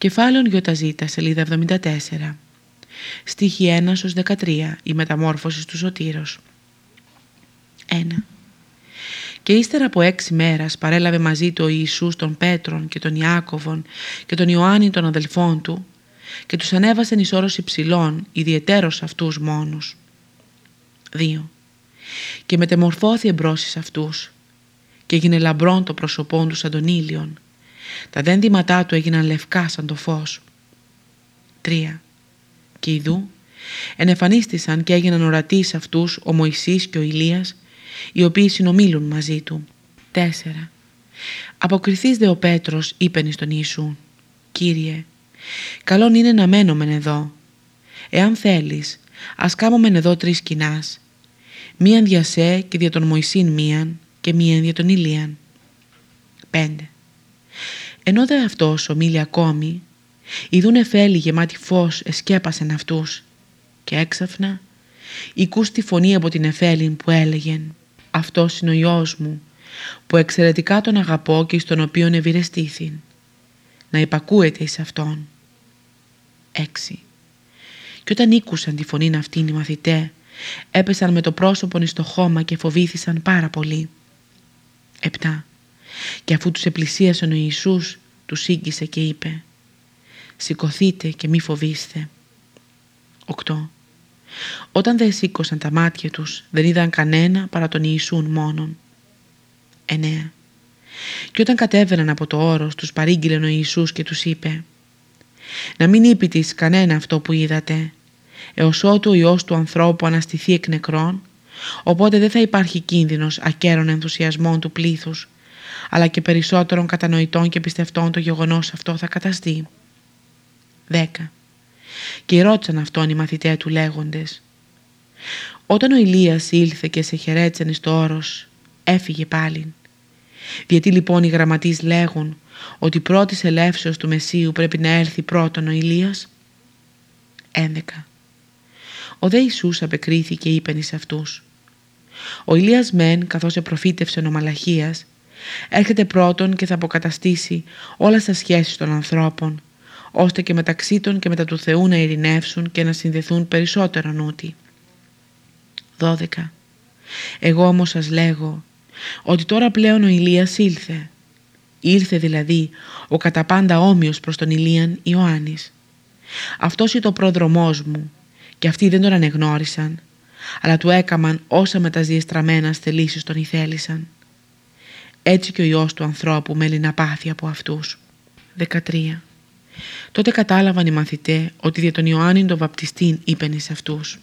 Κεφάλαιο Γιωταζήτα, σελίδα 74. Στίχη 1 13. Η μεταμόρφωση του Σωτήρος. 1. Και ύστερα από έξι μέρας παρέλαβε μαζί του ο Ιησούς των Πέτρων και των Ιάκωβων και των Ιωάννη των αδελφών του και τους ανέβασεν εις όρος υψηλών, ιδιαιτέρως αυτούς μόνους. 2. Και μετεμορφώθη εμπρός εις αυτούς και έγινε λαμπρόν το πρόσωπόν τους σαν τον ήλιον τα δέντηματά του έγιναν λευκά σαν το φως. 3. Και ειδού ενεφανίστησαν και έγιναν ορατοί σε αυτούς ο Μωυσής και ο Ηλίας, οι οποίοι συνομίλουν μαζί του. 4. Αποκριθείς δε ο Πέτρος είπεν εις τον Ιησού «Κύριε, καλόν είναι να μένομεν εδώ. Εάν θέλεις, ας κάμομεν εδώ τρεις κοινάς, μίαν δια σε και δια τον Μωυσήν μίαν και μίαν δια τον Ηλίαν». 5. Ενώ δε αυτός ομίλει ακόμη, ειδούν εφέλη γεμάτη φως εσκέπασεν αυτούς και έξαφνα οικούς τη φωνή από την εφέλη που έλεγεν «Αυτός είναι ο Υιός μου, που εξαιρετικά τον αγαπώ και στον οποίον ευηρεστήθην. Να υπακούεται εις Αυτόν». 6. Και όταν ήκουσαν τη φωνή αυτήν οι μαθητέ, έπεσαν με το πρόσωπο εις το χώμα και φοβήθησαν πάρα πολύ. 7. Και αφού τους επλησίασε ο Ιησούς, τους σύγκυσε και είπε «Σηκωθείτε και μη φοβήστε». 8. Όταν δεν σήκωσαν τα μάτια τους, δεν είδαν κανένα παρά τον Ιησούν μόνον. 9. Και όταν κατέβαιναν από το όρος, τους παρήγγειλε ο Ιησούς και τους είπε «Να μην είπητης κανένα αυτό που είδατε, έως ότου ο Υιός του ανθρώπου αναστηθεί εκ νεκρών, οπότε δεν θα υπάρχει κίνδυνος ακέρων ενθουσιασμών του πλήθους, αλλά και περισσότερων κατανοητών και πιστευτών το γεγονός αυτό θα καταστεί. 10. Και ρώτησαν αυτόν οι μαθητές του λέγοντες «Όταν ο Ηλίας ήλθε και σε χαιρέτησαν στο όρος, έφυγε πάλι. Γιατί λοιπόν οι γραμματείς λέγουν ότι πρώτης ελεύσεως του Μεσσίου πρέπει να έρθει πρώτον ο Ηλίας» 11. Ο δε Ιησούς απεκρίθηκε είπεν εις αυτούς «Ο Ηλίας μεν καθώς επροφήτευσε ο Μαλαχίας έρχεται πρώτον και θα αποκαταστήσει όλα τα σχέσεις των ανθρώπων, ώστε και μεταξύ των και μετά του Θεού να ειρηνεύσουν και να συνδεθούν περισσότερο νούτι. 12. Εγώ όμως σας λέγω ότι τώρα πλέον ο Ηλίας ήλθε. Ήλθε δηλαδή ο κατά πάντα όμοιος προς τον Ηλίαν Ιωάννης. Αυτός είναι το πρόδρομός μου και αυτοί δεν τον ανεγνώρισαν, αλλά του έκαμαν όσα με τα διεστραμμένα θελήσεις τον ηθέλησαν έτσι και ο Υιός του ανθρώπου μέλει να πάθει από αυτούς. 13. Τότε κατάλαβαν οι μαθητές ότι για τον Ιωάννη τον βαπτιστήν είπεν εις αυτούς.